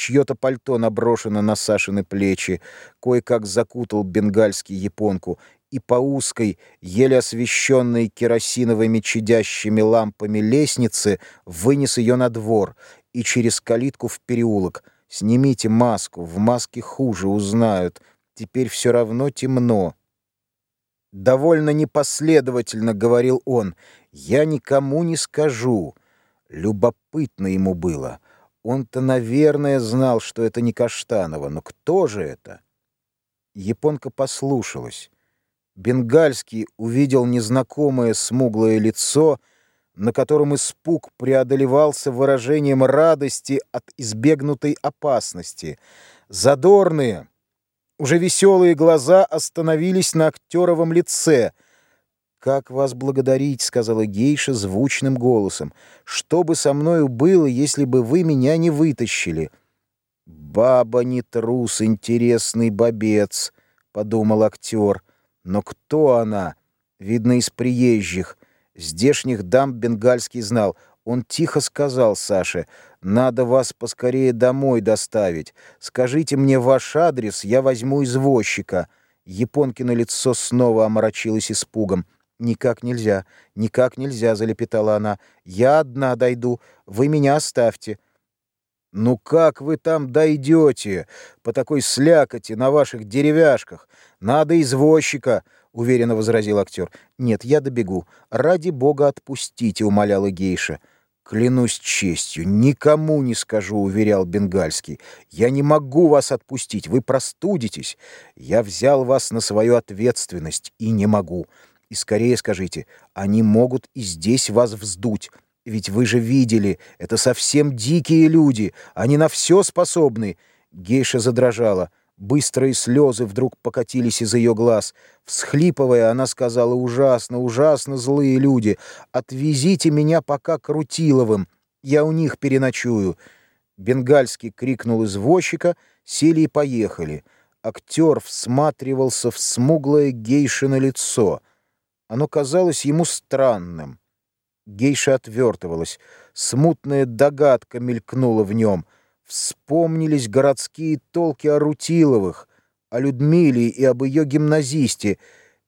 Чье-то пальто наброшено на Сашины плечи, кое-как закутал бенгальский японку и по узкой, еле освещенной керосиновыми чадящими лампами лестнице вынес ее на двор и через калитку в переулок. «Снимите маску, в маске хуже узнают. Теперь все равно темно». Довольно непоследовательно говорил он. «Я никому не скажу». Любопытно ему было — он-то, наверное, знал, что это не Каштанова, но кто же это? Японка послушалась. Бенгальский увидел незнакомое смуглое лицо, на котором испуг преодолевался выражением радости от избегнутой опасности. Задорные, уже веселые глаза остановились на актеровом лице — «Как вас благодарить?» — сказала гейша звучным голосом. «Что бы со мною было, если бы вы меня не вытащили?» «Баба не трус, интересный бобец», — подумал актер. «Но кто она? Видно, из приезжих. Здешних дам бенгальский знал. Он тихо сказал Саше, «Надо вас поскорее домой доставить. Скажите мне ваш адрес, я возьму извозчика». Японкино лицо снова омрачилось испугом. «Никак нельзя, никак нельзя», — залепетала она. «Я одна дойду, вы меня оставьте». «Ну как вы там дойдете по такой слякоти на ваших деревяшках? Надо извозчика», — уверенно возразил актер. «Нет, я добегу. Ради бога отпустите», — умоляла гейша. «Клянусь честью, никому не скажу», — уверял Бенгальский. «Я не могу вас отпустить, вы простудитесь. Я взял вас на свою ответственность и не могу». И скорее скажите, они могут и здесь вас вздуть. Ведь вы же видели, это совсем дикие люди, они на все способны. Гейша задрожала. Быстрые слезы вдруг покатились из ее глаз. Всхлипывая, она сказала «Ужасно, ужасно злые люди! Отвезите меня пока к Рутиловым, я у них переночую!» Бенгальский крикнул извозчика, сели и поехали. Актер всматривался в смуглое гейшино лицо — оно казалось ему странным. Гейша отвертывалась. Смутная догадка мелькнула в нем. Вспомнились городские толки о Рутиловых, о Людмиле и об ее гимназисте.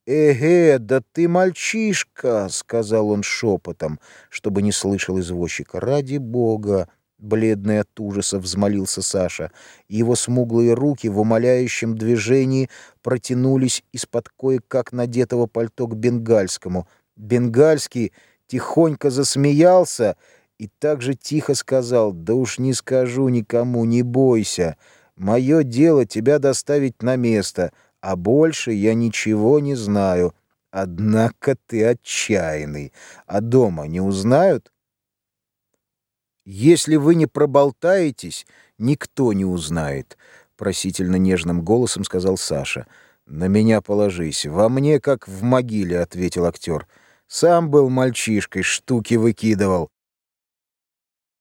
«Эге, да ты мальчишка!» — сказал он шепотом, чтобы не слышал извозчика. «Ради бога!» Бледный от ужаса взмолился Саша. Его смуглые руки в умоляющем движении протянулись из-под кое-как надетого пальто к бенгальскому. Бенгальский тихонько засмеялся и также тихо сказал, «Да уж не скажу никому, не бойся. Мое дело тебя доставить на место, а больше я ничего не знаю. Однако ты отчаянный. А дома не узнают?» «Если вы не проболтаетесь, никто не узнает», — просительно нежным голосом сказал Саша. «На меня положись. Во мне, как в могиле», — ответил актер. «Сам был мальчишкой, штуки выкидывал.